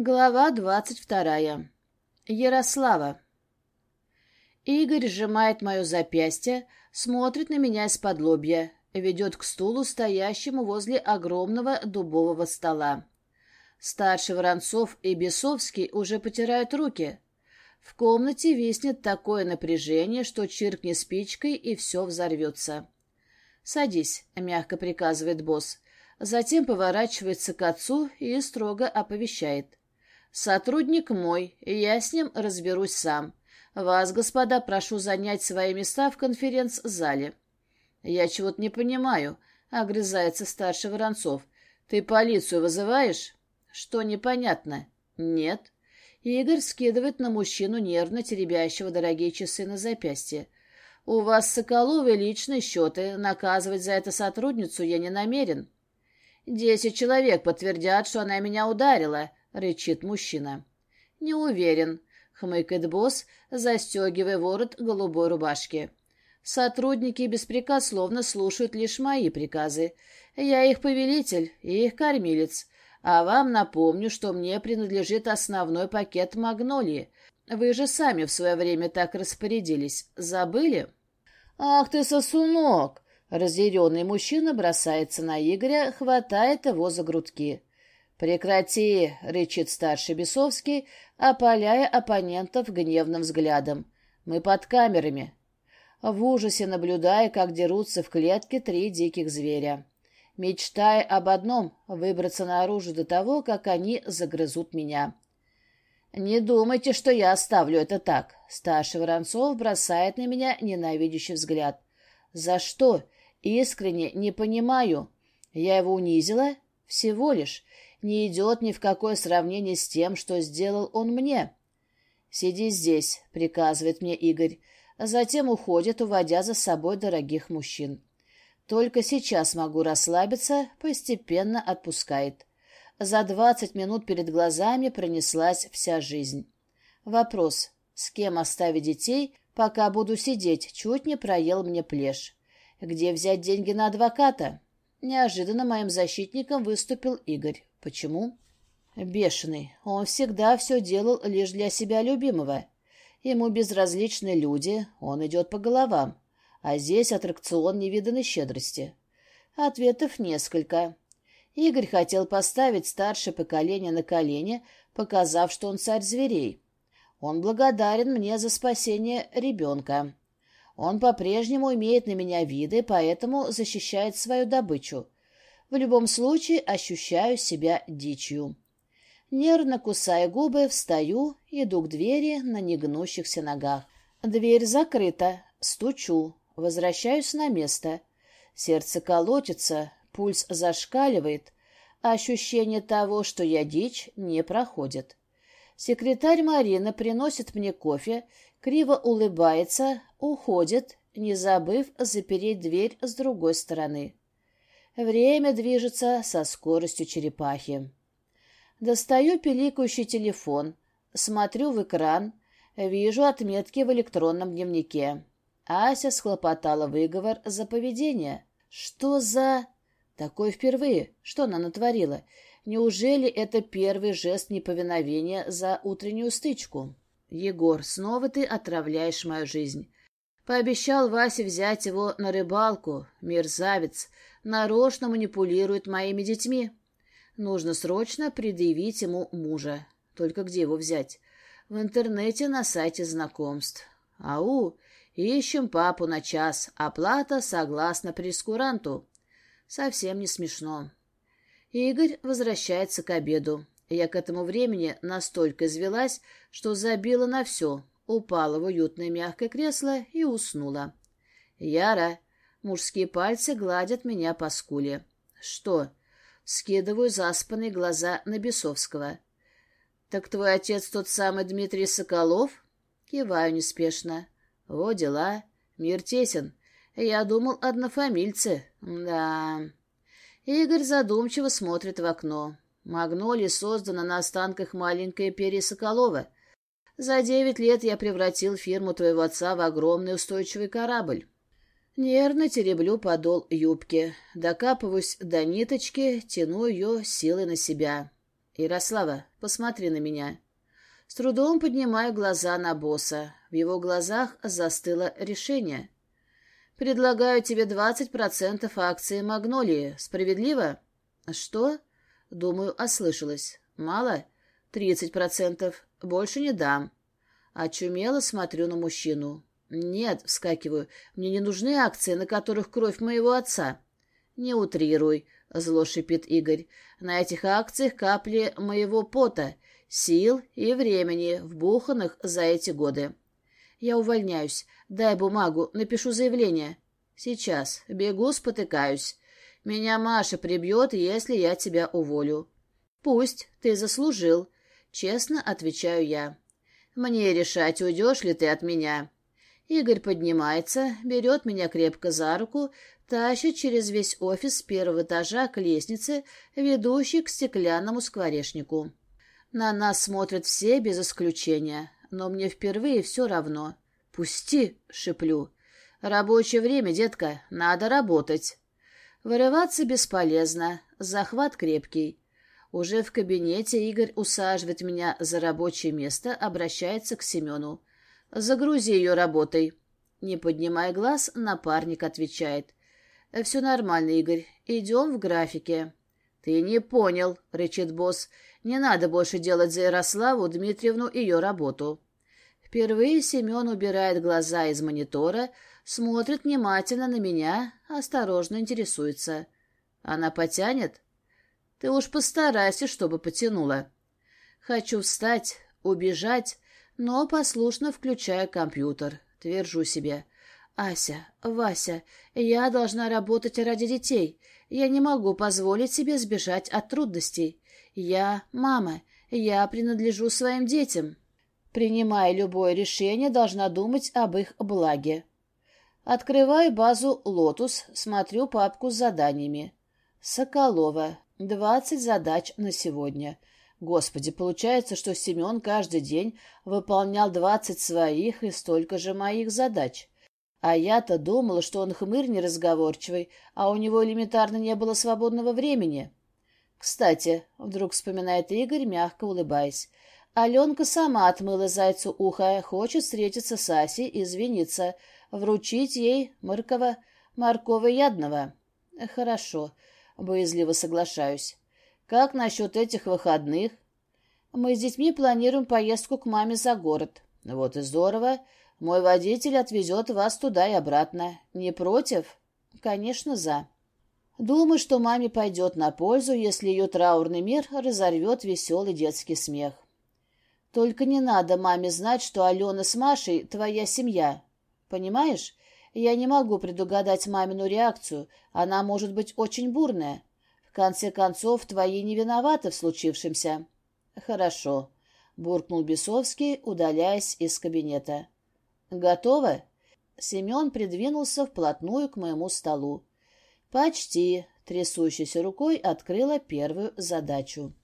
Глава двадцать вторая. Ярослава. Игорь сжимает мое запястье, смотрит на меня из-под лобья, ведет к стулу, стоящему возле огромного дубового стола. Старший Воронцов и Бесовский уже потирают руки. В комнате виснет такое напряжение, что чиркни спичкой, и все взорвется. «Садись», — мягко приказывает босс. Затем поворачивается к отцу и строго оповещает. Сотрудник мой, я с ним разберусь сам. Вас, господа, прошу занять свои места в конференц-зале. Я чего-то не понимаю, — огрызается старший Воронцов. Ты полицию вызываешь? Что непонятно? Нет. Игорь скидывает на мужчину нервно теребящего дорогие часы на запястье. У вас с Соколовой личные счеты, наказывать за это сотрудницу я не намерен. Десять человек подтвердят, что она меня ударила, — рычит мужчина. «Не уверен», — хмыкает босс, застегивая ворот голубой рубашки. «Сотрудники беспрекословно слушают лишь мои приказы. Я их повелитель и их кормилец. А вам напомню, что мне принадлежит основной пакет магнолии. Вы же сами в свое время так распорядились. Забыли?» «Ах ты, сосунок!» Разъяренный мужчина бросается на Игоря, хватает его за грудки. «Прекрати!» — рычит старший Бесовский, опаляя оппонентов гневным взглядом. «Мы под камерами». В ужасе наблюдая, как дерутся в клетке три диких зверя. Мечтая об одном — выбраться наружу до того, как они загрызут меня. «Не думайте, что я оставлю это так!» Старший Воронцов бросает на меня ненавидящий взгляд. «За что? Искренне не понимаю. Я его унизила? Всего лишь не идет ни в какое сравнение с тем, что сделал он мне. «Сиди здесь», — приказывает мне Игорь, а затем уходит, уводя за собой дорогих мужчин. Только сейчас могу расслабиться, постепенно отпускает. За двадцать минут перед глазами пронеслась вся жизнь. Вопрос, с кем оставить детей, пока буду сидеть, чуть не проел мне плешь. Где взять деньги на адвоката? Неожиданно моим защитником выступил Игорь. Почему? Бешеный. Он всегда все делал лишь для себя любимого. Ему безразличны люди, он идет по головам. А здесь аттракцион невиданной щедрости. Ответов несколько. Игорь хотел поставить старшее поколение на колени, показав, что он царь зверей. Он благодарен мне за спасение ребенка. Он по-прежнему имеет на меня виды, поэтому защищает свою добычу. В любом случае ощущаю себя дичью. Нервно кусая губы, встаю, иду к двери на негнущихся ногах. Дверь закрыта, стучу, возвращаюсь на место. Сердце колотится, пульс зашкаливает, ощущение того, что я дичь, не проходит. Секретарь Марина приносит мне кофе, криво улыбается, уходит, не забыв запереть дверь с другой стороны. Время движется со скоростью черепахи. Достаю пиликающий телефон, смотрю в экран, вижу отметки в электронном дневнике. Ася схлопотала выговор за поведение. Что за... Такое впервые. Что она натворила? Неужели это первый жест неповиновения за утреннюю стычку? Егор, снова ты отравляешь мою жизнь. Пообещал Васе взять его на рыбалку. Мерзавец нарочно манипулирует моими детьми. Нужно срочно предъявить ему мужа. Только где его взять? В интернете на сайте знакомств. Ау, ищем папу на час. Оплата согласно прескуранту. Совсем не смешно. Игорь возвращается к обеду. Я к этому времени настолько извелась, что забила на все, упала в уютное мягкое кресло и уснула. «Яра, Мужские пальцы гладят меня по скуле. Что? Скидываю заспанные глаза на Бесовского. Так твой отец тот самый Дмитрий Соколов? Киваю неспешно. О, дела. Мир тесен. Я думал, однофамильцы. Да. Игорь задумчиво смотрит в окно. Магнолия создана на останках маленькой перья Соколова. За девять лет я превратил фирму твоего отца в огромный устойчивый корабль. Нервно тереблю подол юбки, докапываюсь до ниточки, тяну ее силой на себя. «Ярослава, посмотри на меня». С трудом поднимаю глаза на босса. В его глазах застыло решение. «Предлагаю тебе 20% акций «Магнолии». Справедливо?» «Что?» Думаю, ослышалась. «Мало?» «30%. Больше не дам». Очумело смотрю на мужчину. «Нет», — вскакиваю, — «мне не нужны акции, на которых кровь моего отца». «Не утрируй», — зло шипит Игорь. «На этих акциях капли моего пота, сил и времени, вбуханных за эти годы. Я увольняюсь. Дай бумагу, напишу заявление. Сейчас. Бегу, спотыкаюсь. Меня Маша прибьет, если я тебя уволю. Пусть. Ты заслужил. Честно отвечаю я. Мне решать, уйдешь ли ты от меня. Игорь поднимается, берет меня крепко за руку, тащит через весь офис с первого этажа к лестнице, ведущей к стеклянному скворечнику. На нас смотрят все без исключения, но мне впервые все равно. «Пусти!» — шеплю. «Рабочее время, детка, надо работать». Вырываться бесполезно, захват крепкий. Уже в кабинете Игорь усаживает меня за рабочее место, обращается к Семену. «Загрузи ее работой». Не поднимая глаз, напарник отвечает. «Все нормально, Игорь. Идем в графике». «Ты не понял», — рычит босс. «Не надо больше делать за Ярославу Дмитриевну ее работу». Впервые Семен убирает глаза из монитора, смотрит внимательно на меня, осторожно интересуется. «Она потянет?» «Ты уж постарайся, чтобы потянула». Хочу встать, убежать, но послушно включаю компьютер. Твержу себе. «Ася, Вася, я должна работать ради детей. Я не могу позволить себе сбежать от трудностей. Я мама, я принадлежу своим детям. Принимая любое решение, должна думать об их благе. Открываю базу «Лотус», смотрю папку с заданиями. Соколова. Двадцать задач на сегодня. Господи, получается, что Семен каждый день выполнял двадцать своих и столько же моих задач. А я-то думала, что он хмырь неразговорчивый, а у него элементарно не было свободного времени. Кстати, вдруг вспоминает Игорь, мягко улыбаясь, Аленка сама отмыла зайцу ухо, хочет встретиться с Асей и извиниться, вручить ей морково ядного. Хорошо, боязливо соглашаюсь. Как насчет этих выходных? Мы с детьми планируем поездку к маме за город. Вот и здорово. Мой водитель отвезет вас туда и обратно. Не против? Конечно, за. Думаю, что маме пойдет на пользу, если ее траурный мир разорвет веселый детский смех. Только не надо маме знать, что Алена с Машей — твоя семья. Понимаешь? Я не могу предугадать мамину реакцию. Она может быть очень бурная. В конце концов, твои не виноваты в случившемся. Хорошо, — буркнул Бесовский, удаляясь из кабинета. «Готово?» Семен придвинулся вплотную к моему столу. «Почти», — трясущейся рукой открыла первую задачу.